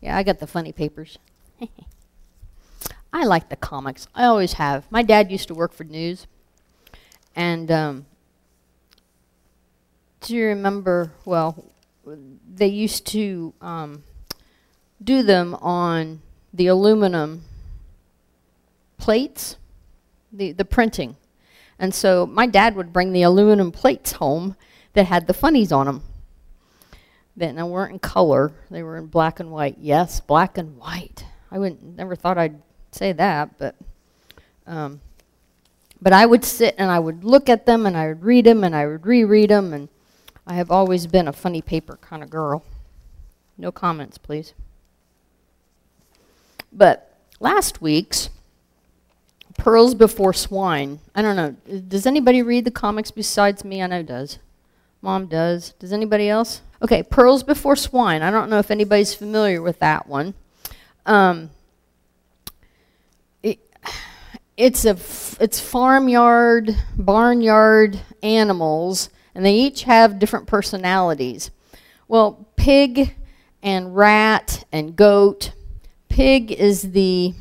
Yeah, I got the funny papers. I like the comics. I always have. My dad used to work for news. And um, do you remember, well, they used to um, do them on the aluminum plates, the, the printing. And so my dad would bring the aluminum plates home that had the funnies on them. That now weren't in color; they were in black and white. Yes, black and white. I wouldn't never thought I'd say that, but um, but I would sit and I would look at them and I would read them and I would reread them and I have always been a funny paper kind of girl. No comments, please. But last week's Pearls Before Swine. I don't know. Does anybody read the comics besides me? I know does. Mom does. Does anybody else? Okay, Pearls Before Swine. I don't know if anybody's familiar with that one. Um, it, it's a it's farmyard, barnyard animals, and they each have different personalities. Well, pig and rat and goat. Pig is the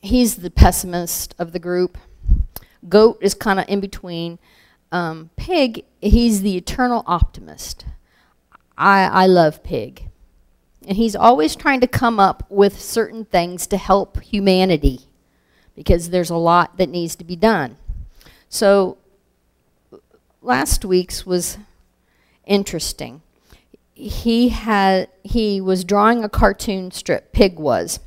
he's the pessimist of the group. Goat is kind of in between. Um, Pig, he's the eternal optimist. I, I love Pig. And he's always trying to come up with certain things to help humanity because there's a lot that needs to be done. So last week's was interesting. He had he was drawing a cartoon strip, Pig was.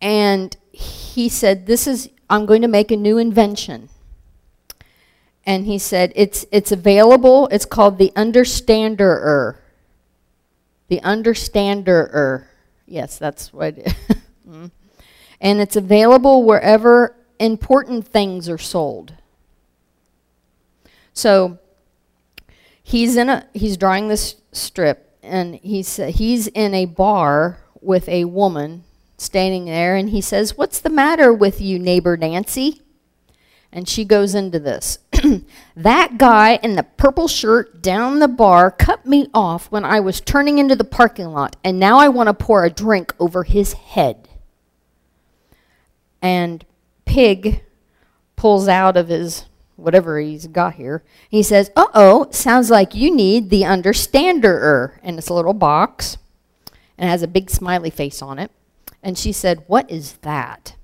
And he said, "This is I'm going to make a new invention." And he said it's it's available. It's called the Understander. The Understander. Yes, that's what. mm. And it's available wherever important things are sold. So he's in a he's drawing this strip and he's he's in a bar with a woman standing there and he says, "What's the matter with you, neighbor Nancy?" And she goes into this. that guy in the purple shirt down the bar cut me off when I was turning into the parking lot, and now I want to pour a drink over his head. And Pig pulls out of his whatever he's got here. He says, uh-oh, sounds like you need the understander And it's a little box, and has a big smiley face on it. And she said, what is that?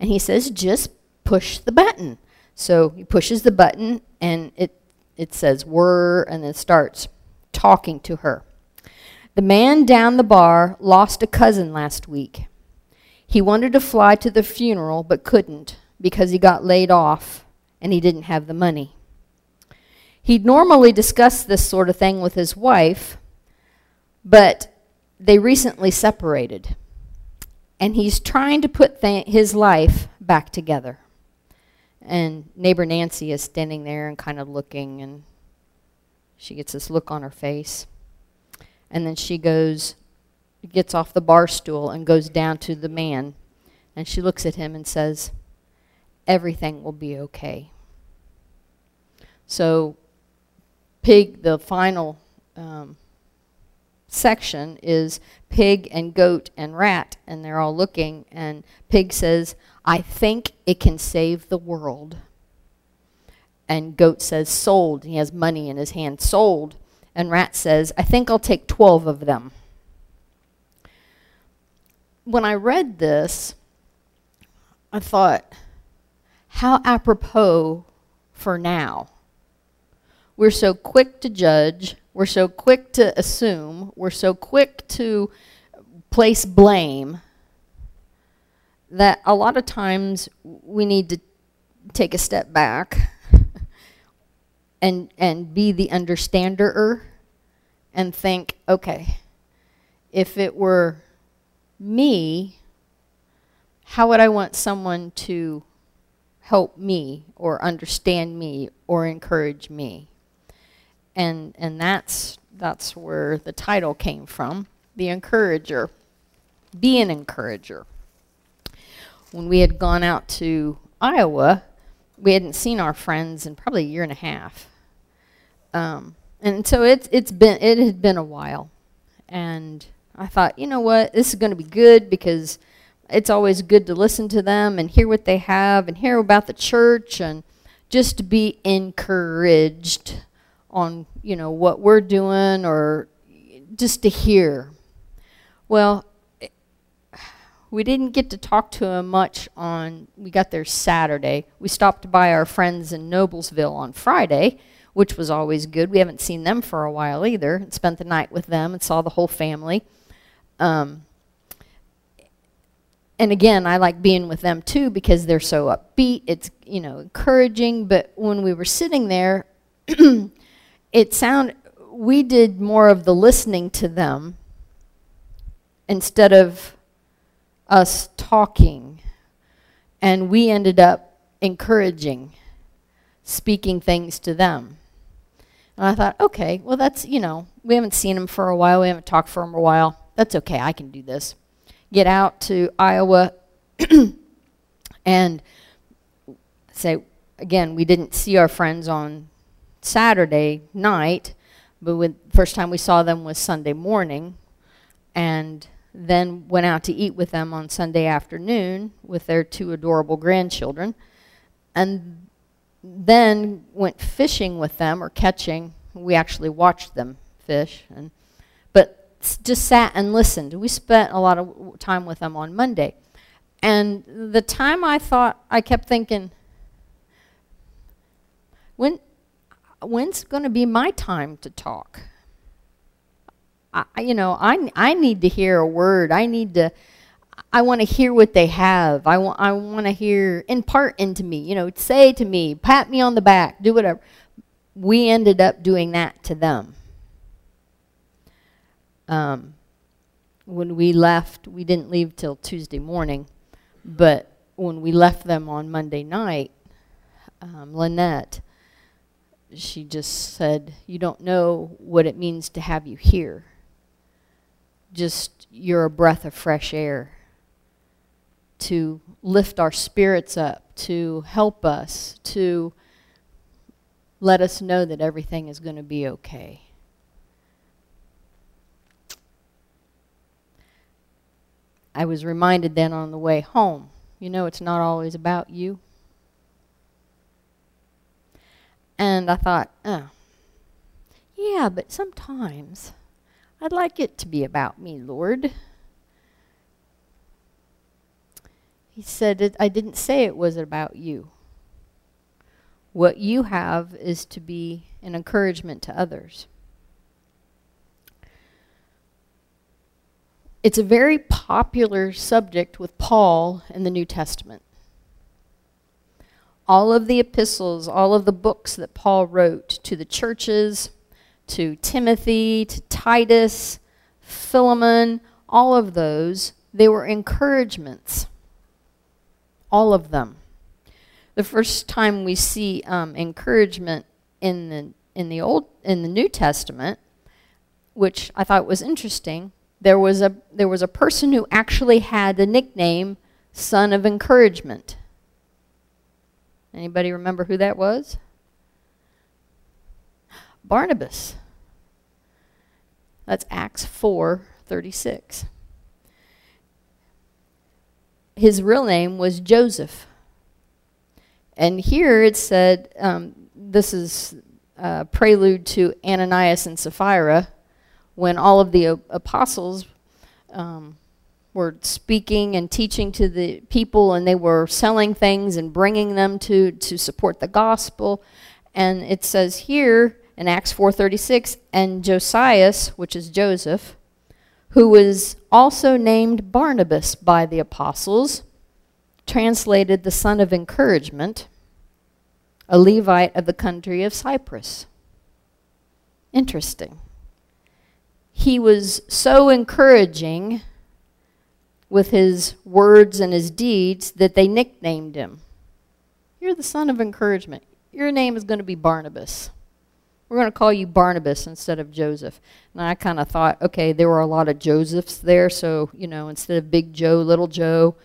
And he says, just push the button. So he pushes the button and it, it says whir and it starts talking to her. The man down the bar lost a cousin last week. He wanted to fly to the funeral but couldn't because he got laid off and he didn't have the money. He'd normally discuss this sort of thing with his wife, but they recently separated. And he's trying to put his life back together. And neighbor Nancy is standing there and kind of looking, and she gets this look on her face. And then she goes, gets off the bar stool and goes down to the man. And she looks at him and says, everything will be okay. So pig, the final um, section is pig and goat and rat, and they're all looking, and pig says, I think it can save the world. And goat says, sold. He has money in his hand, sold. And rat says, I think I'll take 12 of them. When I read this, I thought, how apropos for now. We're so quick to judge. We're so quick to assume. We're so quick to place blame that a lot of times we need to take a step back and and be the understander and think, okay, if it were me, how would I want someone to help me or understand me or encourage me? And and that's that's where the title came from, the encourager. Be an encourager when we had gone out to Iowa, we hadn't seen our friends in probably a year and a half. Um, and so it's it's been it had been a while. And I thought, you know what, this is going to be good because it's always good to listen to them and hear what they have and hear about the church and just to be encouraged on, you know, what we're doing or just to hear. Well, we didn't get to talk to him much on, we got there Saturday. We stopped by our friends in Noblesville on Friday, which was always good. We haven't seen them for a while either. And spent the night with them and saw the whole family. Um, and again, I like being with them too because they're so upbeat. It's, you know, encouraging. But when we were sitting there, it sounded, we did more of the listening to them instead of us talking. And we ended up encouraging, speaking things to them. And I thought, okay, well, that's, you know, we haven't seen them for a while. We haven't talked for a while. That's okay. I can do this. Get out to Iowa and say, again, we didn't see our friends on Saturday night, but when, first time we saw them was Sunday morning. And then went out to eat with them on Sunday afternoon with their two adorable grandchildren. And then went fishing with them or catching. We actually watched them fish. and But just sat and listened. We spent a lot of time with them on Monday. And the time I thought, I kept thinking, when, when's going to be my time to talk? I, you know, I, I need to hear a word. I need to, I want to hear what they have. I want, I want to hear, impart into me, you know, say to me, pat me on the back, do whatever. We ended up doing that to them. Um, when we left, we didn't leave till Tuesday morning, but when we left them on Monday night, um, Lynette, she just said, you don't know what it means to have you here just you're a breath of fresh air to lift our spirits up, to help us, to let us know that everything is going to be okay. I was reminded then on the way home, you know it's not always about you. And I thought, oh, yeah, but sometimes I'd like it to be about me, Lord. He said, I didn't say it was about you. What you have is to be an encouragement to others. It's a very popular subject with Paul in the New Testament. All of the epistles, all of the books that Paul wrote to the churches, to Timothy, to Titus, Philemon, all of those, they were encouragements. All of them. The first time we see um, encouragement in the in the old in the New Testament, which I thought was interesting, there was a there was a person who actually had the nickname son of encouragement. Anybody remember who that was? Barnabas. That's Acts 4, 36. His real name was Joseph. And here it said, um, this is a prelude to Ananias and Sapphira, when all of the apostles um, were speaking and teaching to the people, and they were selling things and bringing them to, to support the gospel. And it says here, in Acts 4.36, and Josias, which is Joseph, who was also named Barnabas by the apostles, translated the son of encouragement, a Levite of the country of Cyprus. Interesting. He was so encouraging with his words and his deeds that they nicknamed him. You're the son of encouragement. Your name is going to be Barnabas we're going to call you Barnabas instead of Joseph. And I kind of thought, okay, there were a lot of Josephs there, so, you know, instead of Big Joe, Little Joe,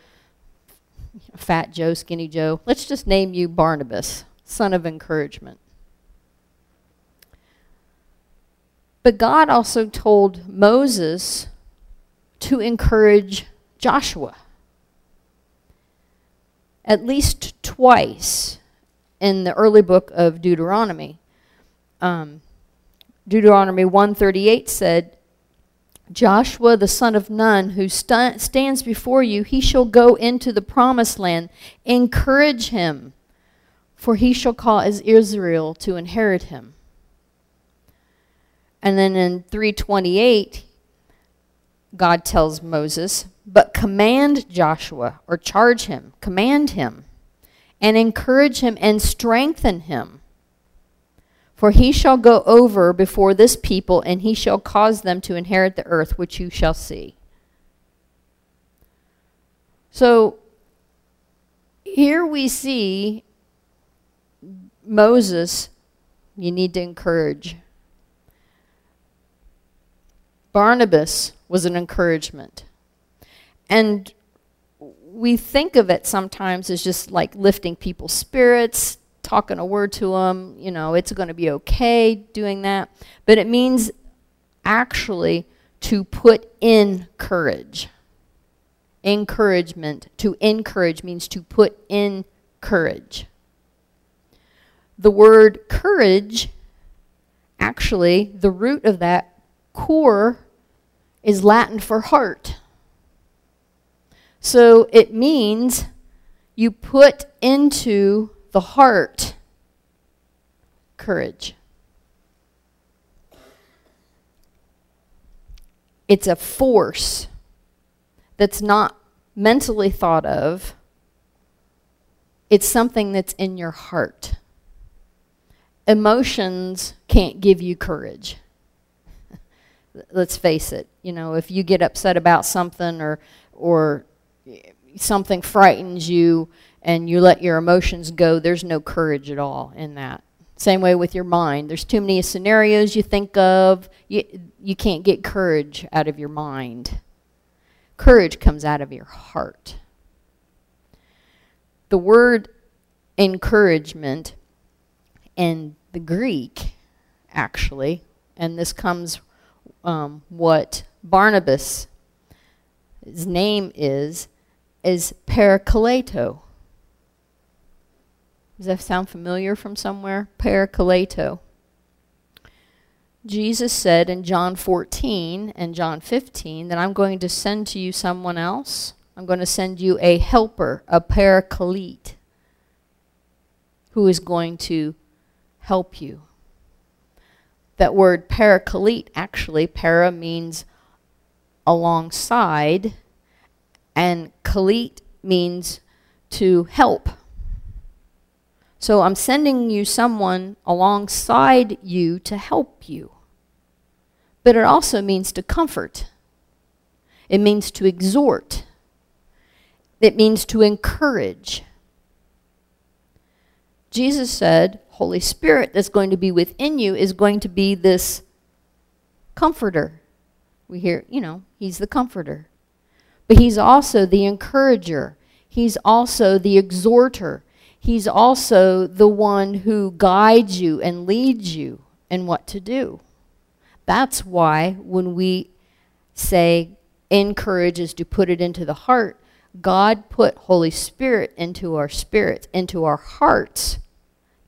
Fat Joe, Skinny Joe, let's just name you Barnabas, son of encouragement. But God also told Moses to encourage Joshua. At least twice in the early book of Deuteronomy. Um, Deuteronomy 138 said, Joshua the son of Nun, who st stands before you, he shall go into the promised land. Encourage him, for he shall cause Israel to inherit him. And then in 328, God tells Moses, but command Joshua, or charge him, command him, and encourage him and strengthen him. For he shall go over before this people, and he shall cause them to inherit the earth which you shall see. So here we see Moses, you need to encourage. Barnabas was an encouragement. And we think of it sometimes as just like lifting people's spirits, talking a word to them, you know, it's going to be okay doing that. But it means actually to put in courage. Encouragement. To encourage means to put in courage. The word courage, actually, the root of that, core, is Latin for heart. So it means you put into the heart courage. It's a force that's not mentally thought of. It's something that's in your heart. Emotions can't give you courage. Let's face it. You know, if you get upset about something or or something frightens you and you let your emotions go, there's no courage at all in that. Same way with your mind. There's too many scenarios you think of. You, you can't get courage out of your mind. Courage comes out of your heart. The word encouragement in the Greek, actually, and this comes um, what Barnabas, name is, is parakleto. Does that sound familiar from somewhere? Parakleto. Jesus said in John 14 and John 15 that I'm going to send to you someone else. I'm going to send you a helper, a paraclete, who is going to help you. That word paraclete, actually, para means alongside, and kalite means to help. So I'm sending you someone alongside you to help you. But it also means to comfort. It means to exhort. It means to encourage. Jesus said, Holy Spirit that's going to be within you is going to be this comforter. We hear, you know, he's the comforter. But he's also the encourager. He's also the exhorter. He's also the one who guides you and leads you in what to do. That's why when we say encourage is to put it into the heart, God put Holy Spirit into our spirits, into our hearts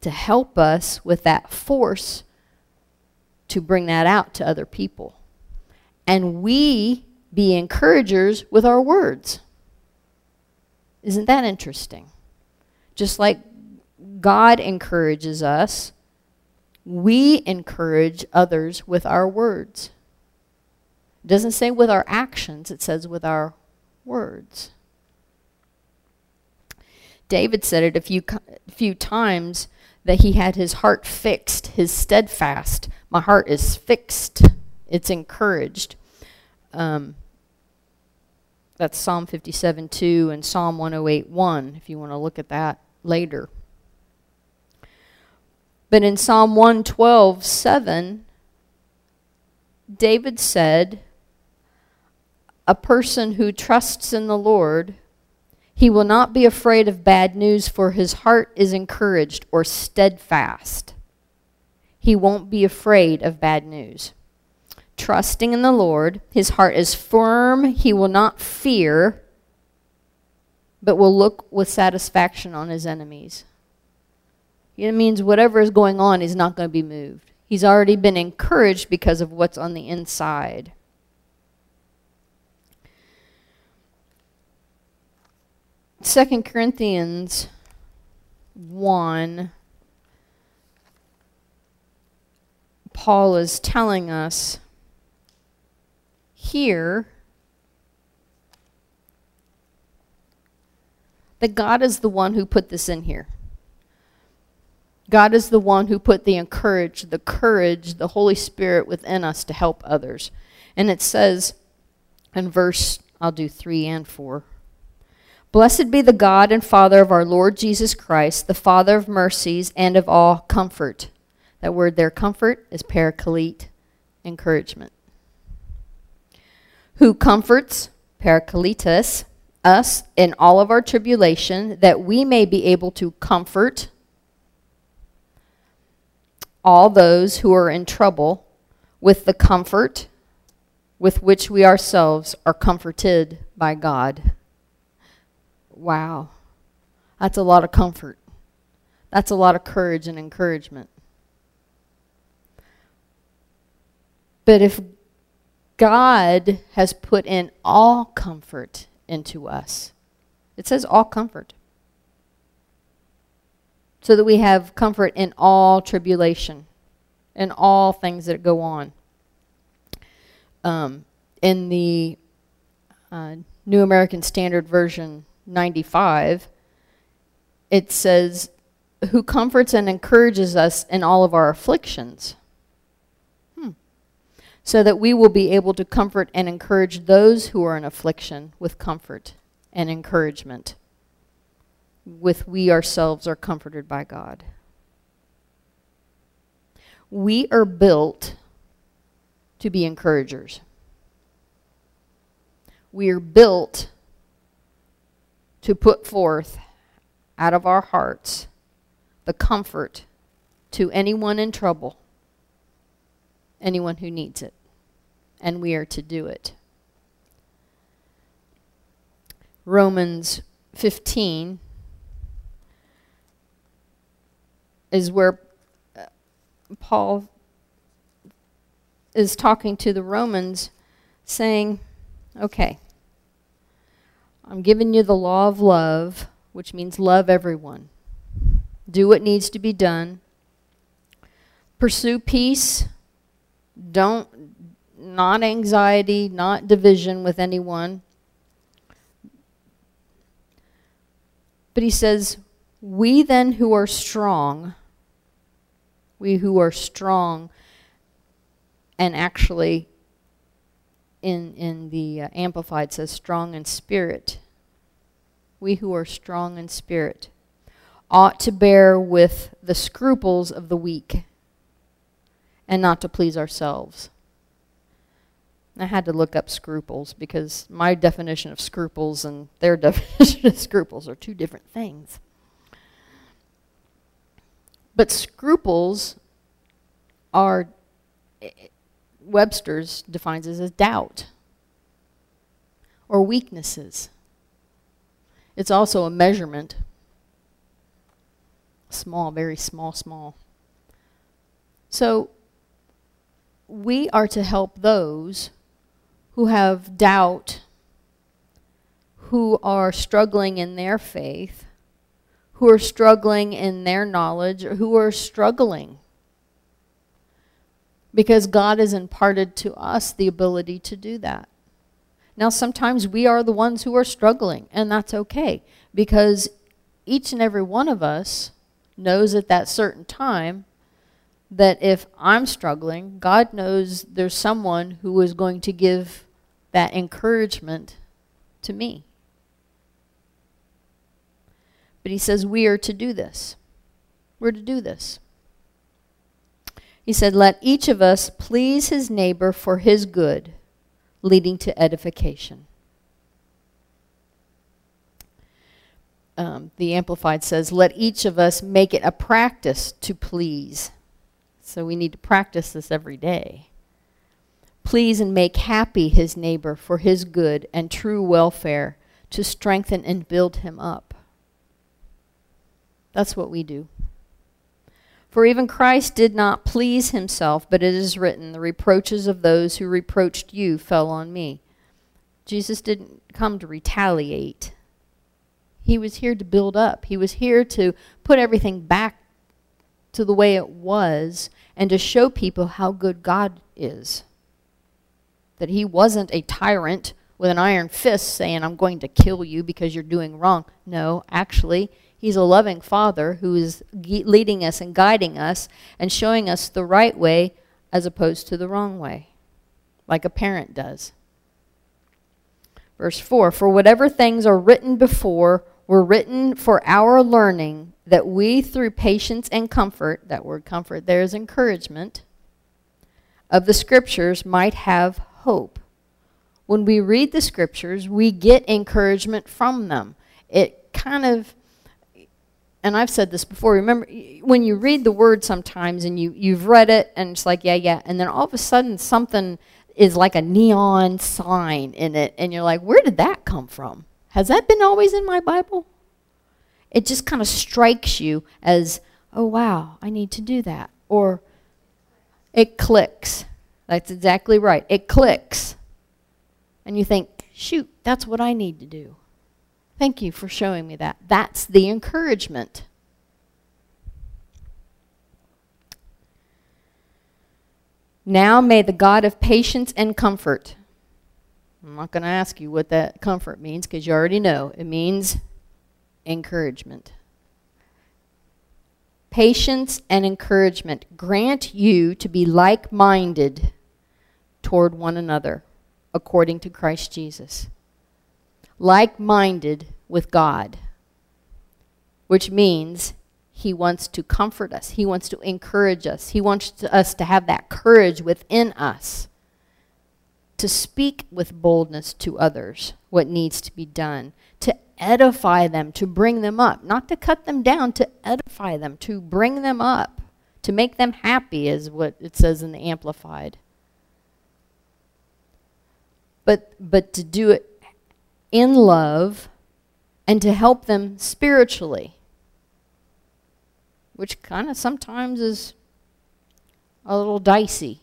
to help us with that force to bring that out to other people. And we be encouragers with our words. Isn't that interesting? Just like God encourages us, we encourage others with our words. It doesn't say with our actions, it says with our words. David said it a few, few times that he had his heart fixed, his steadfast. My heart is fixed. It's encouraged. Um, that's Psalm 57, 2 and Psalm 108, 1, if you want to look at that later. But in Psalm 112, 7, David said, a person who trusts in the Lord, he will not be afraid of bad news, for his heart is encouraged or steadfast. He won't be afraid of bad news. trusting in the Lord. His heart is firm. He will not fear, but will look with satisfaction on his enemies. It means whatever is going on is not going to be moved. He's already been encouraged because of what's on the inside. Second Corinthians 1 Paul is telling us here that God is the one who put this in here. God is the one who put the encourage, the courage, the Holy Spirit within us to help others. And it says in verse, I'll do 3 and 4. Blessed be the God and Father of our Lord Jesus Christ, the Father of mercies and of all comfort that word there, comfort, is parakalete, encouragement. Who comforts, parakletos, us in all of our tribulation, that we may be able to comfort all those who are in trouble with the comfort with which we ourselves are comforted by God. Wow. That's a lot of comfort. That's a lot of courage and encouragement. But if God has put in all comfort into us, it says all comfort. So that we have comfort in all tribulation, in all things that go on. Um, in the uh, New American Standard Version 95, it says, who comforts and encourages us in all of our afflictions so that we will be able to comfort and encourage those who are in affliction with comfort and encouragement with we ourselves are comforted by God. We are built to be encouragers. We are built to put forth out of our hearts the comfort to anyone in trouble, anyone who needs it and we are to do it. Romans 15 is where uh, Paul is talking to the Romans saying, okay, I'm giving you the law of love, which means love everyone. Do what needs to be done. Pursue peace. Don't not anxiety, not division with anyone. But he says, we then who are strong, we who are strong, and actually in, in the uh, Amplified says strong in spirit, we who are strong in spirit, ought to bear with the scruples of the weak and not to please ourselves. I had to look up scruples because my definition of scruples and their definition of scruples are two different things. But scruples are, eh, Webster's defines it as a doubt or weaknesses. It's also a measurement. Small, very small, small. So we are to help those who have doubt, who are struggling in their faith, who are struggling in their knowledge, or who are struggling. Because God has imparted to us the ability to do that. Now, sometimes we are the ones who are struggling, and that's okay. Because each and every one of us knows at that certain time that if I'm struggling, God knows there's someone who is going to give that encouragement to me. But he says we are to do this. We're to do this. He said, let each of us please his neighbor for his good, leading to edification. Um, the Amplified says, let each of us make it a practice to please. So we need to practice this every day please and make happy his neighbor for his good and true welfare, to strengthen and build him up. That's what we do. For even Christ did not please himself, but it is written, The reproaches of those who reproached you fell on me. Jesus didn't come to retaliate. He was here to build up. He was here to put everything back to the way it was and to show people how good God is. That he wasn't a tyrant with an iron fist saying, I'm going to kill you because you're doing wrong. No, actually, He's a loving father who is leading us and guiding us and showing us the right way as opposed to the wrong way, like a parent does. Verse 4, For whatever things are written before were written for our learning, that we through patience and comfort, that word comfort there is encouragement, of the scriptures might have hope. When we read the scriptures, we get encouragement from them. It kind of and I've said this before, remember, when you read the word sometimes and you, you've read it and it's like, yeah, yeah, and then all of a sudden something is like a neon sign in it, and you're like, where did that come from? Has that been always in my Bible? It just kind of strikes you as, oh, wow, I need to do that. Or it clicks. That's exactly right. It clicks. And you think, shoot, that's what I need to do. Thank you for showing me that. That's the encouragement. Now may the God of patience and comfort. I'm not going to ask you what that comfort means because you already know. It means encouragement. Patience and encouragement grant you to be like-minded toward one another according to Christ Jesus like-minded with God, which means he wants to comfort us. He wants to encourage us. He wants to, us to have that courage within us to speak with boldness to others what needs to be done, to edify them, to bring them up, not to cut them down, to edify them, to bring them up, to make them happy is what it says in the Amplified. But, but to do it in love and to help them spiritually, which kind of sometimes is a little dicey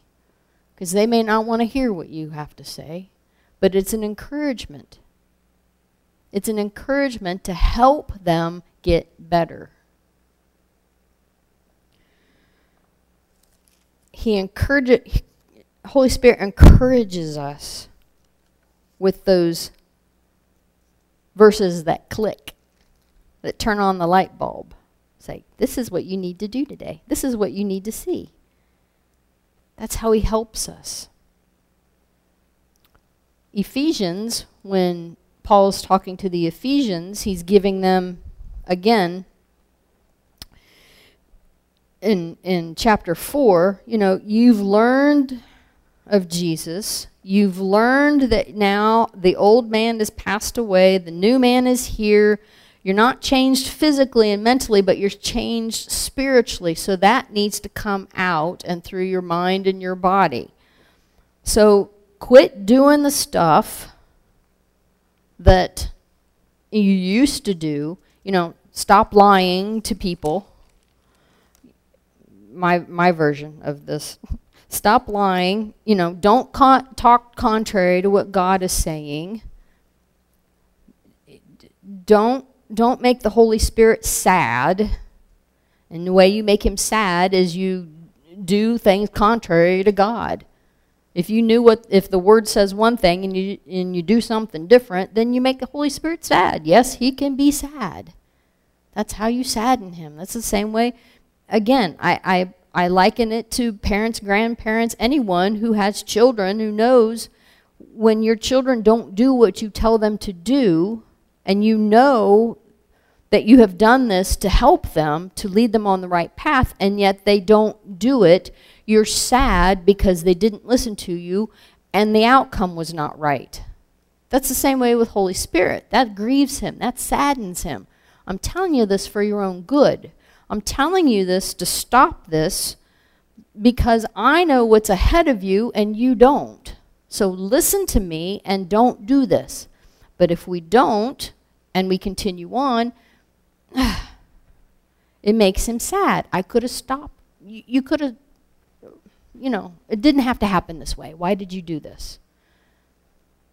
because they may not want to hear what you have to say, but it's an encouragement. It's an encouragement to help them get better. He encourages, Holy Spirit encourages us with those verses that click that turn on the light bulb. Say, this is what you need to do today. This is what you need to see. That's how he helps us. Ephesians, when Paul's talking to the Ephesians, he's giving them, again, in, in chapter 4, you know, you've learned of Jesus. You've learned that now the old man has passed away. The new man is here. You're not changed physically and mentally, but you're changed spiritually. So that needs to come out and through your mind and your body. So quit doing the stuff that you used to do. You know, stop lying to people. My, my version of this. Stop lying. You know, don't con talk contrary to what God is saying. Don't, don't make the Holy Spirit sad. And the way you make him sad is you do things contrary to God. If you knew what, if the word says one thing and you, and you do something different, then you make the Holy Spirit sad. Yes, he can be sad. That's how you sadden him. That's the same way. Again, I, I I liken it to parents, grandparents, anyone who has children who knows when your children don't do what you tell them to do and you know that you have done this to help them, to lead them on the right path, and yet they don't do it, you're sad because they didn't listen to you and the outcome was not right. That's the same way with Holy Spirit. That grieves him. That saddens him. I'm telling you this for your own good. I'm telling you this to stop this because I know what's ahead of you and you don't. So listen to me and don't do this. But if we don't and we continue on, it makes him sad. I could have stopped. You, you could have, you know, it didn't have to happen this way. Why did you do this?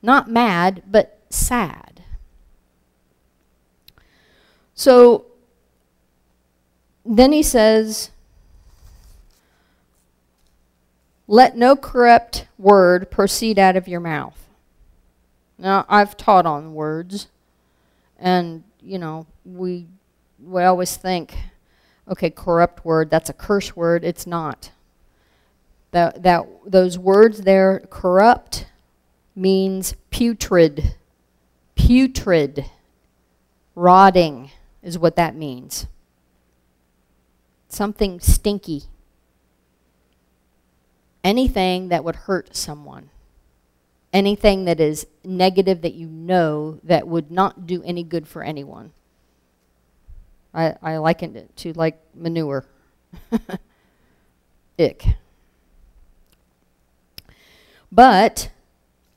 Not mad, but sad. So then he says, Let no corrupt word proceed out of your mouth. Now, I've taught on words, and, you know, we, we always think, okay, corrupt word, that's a curse word. It's not. That, that, those words there, corrupt, means putrid. Putrid. Rotting is what that means. Something stinky. Anything that would hurt someone. Anything that is negative that you know that would not do any good for anyone. I, I likened it to like manure. Ick. But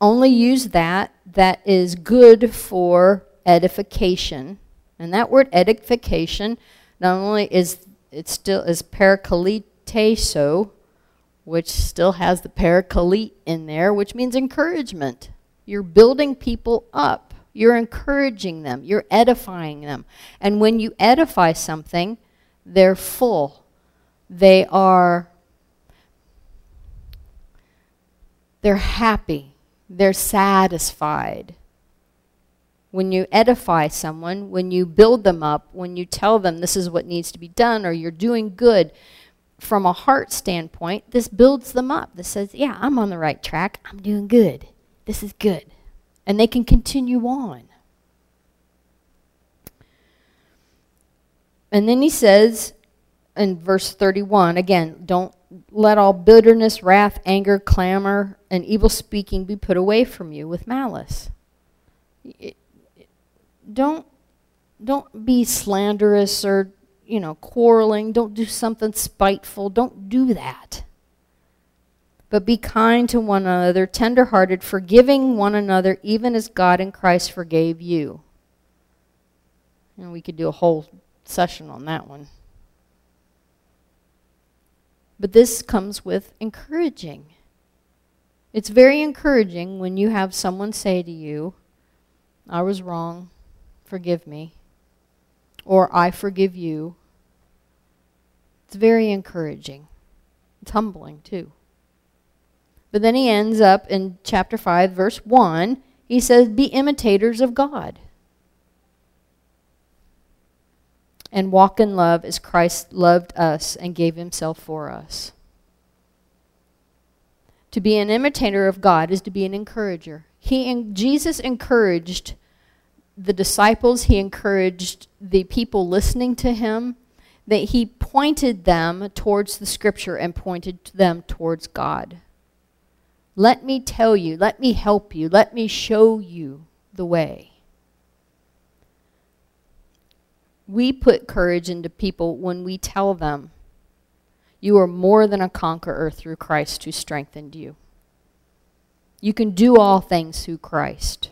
only use that that is good for edification. And that word edification not only is it still is parakaliteso, which still has the parakalite in there, which means encouragement. You're building people up. You're encouraging them. You're edifying them. And when you edify something, they're full. They are they're happy. They're satisfied. When you edify someone, when you build them up, when you tell them this is what needs to be done or you're doing good, from a heart standpoint, this builds them up. This says, yeah, I'm on the right track. I'm doing good. This is good. And they can continue on. And then he says in verse 31, again, don't let all bitterness, wrath, anger, clamor, and evil speaking be put away from you with malice. It, don't, don't be slanderous or you know, quarreling. Don't do something spiteful. Don't do that. But be kind to one another, tenderhearted, forgiving one another, even as God in Christ forgave you. And we could do a whole session on that one. But this comes with encouraging. It's very encouraging when you have someone say to you, I was wrong, forgive me or I forgive you. It's very encouraging. It's humbling too. But then he ends up in chapter 5, verse 1. He says, Be imitators of God. And walk in love as Christ loved us and gave himself for us. To be an imitator of God is to be an encourager. He, Jesus encouraged the disciples, he encouraged the people listening to him, that he pointed them towards the scripture and pointed them towards God. Let me tell you, let me help you, let me show you the way. We put courage into people when we tell them, you are more than a conqueror through Christ who strengthened you. You can do all things through Christ.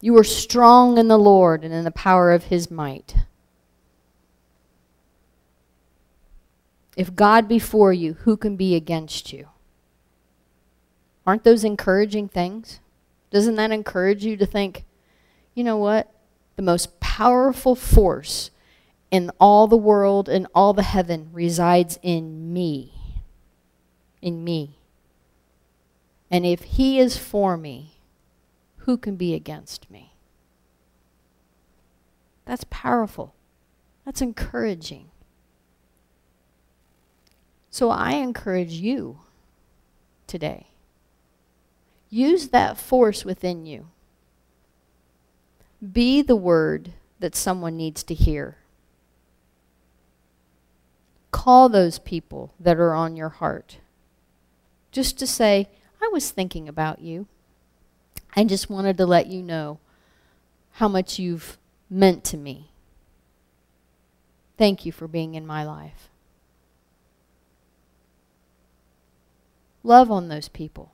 You are strong in the Lord and in the power of his might. If God be for you, who can be against you? Aren't those encouraging things? Doesn't that encourage you to think, you know what? The most powerful force in all the world and all the heaven resides in me. In me. And if he is for me, who can be against me? That's powerful. That's encouraging. So I encourage you today. Use that force within you. Be the word that someone needs to hear. Call those people that are on your heart. Just to say, I was thinking about you. I just wanted to let you know how much you've meant to me. Thank you for being in my life. Love on those people.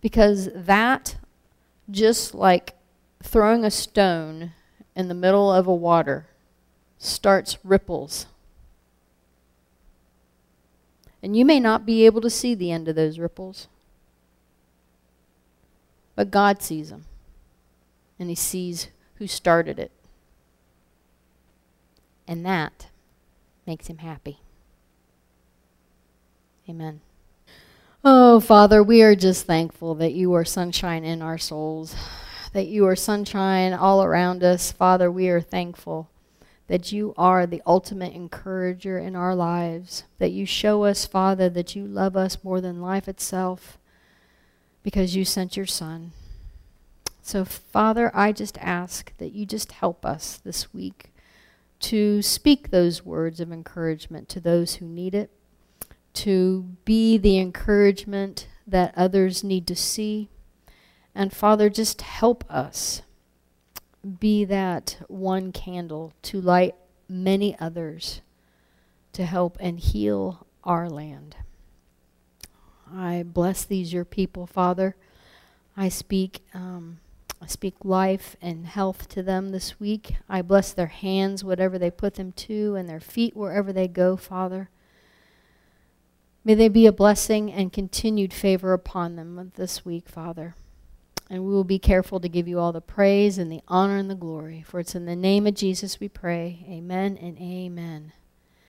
Because that, just like throwing a stone in the middle of a water, starts ripples. And you may not be able to see the end of those ripples. But God sees them. And he sees who started it. And that makes him happy. Amen. Oh, Father, we are just thankful that you are sunshine in our souls, that you are sunshine all around us. Father, we are thankful that you are the ultimate encourager in our lives, that you show us, Father, that you love us more than life itself because you sent your Son. So, Father, I just ask that you just help us this week to speak those words of encouragement to those who need it, to be the encouragement that others need to see. And Father, just help us be that one candle to light many others to help and heal our land. I bless these your people, Father. I speak um, I speak life and health to them this week. I bless their hands, whatever they put them to, and their feet wherever they go, Father. May they be a blessing and continued favor upon them this week, Father. And we will be careful to give you all the praise and the honor and the glory. For it's in the name of Jesus we pray. Amen and amen.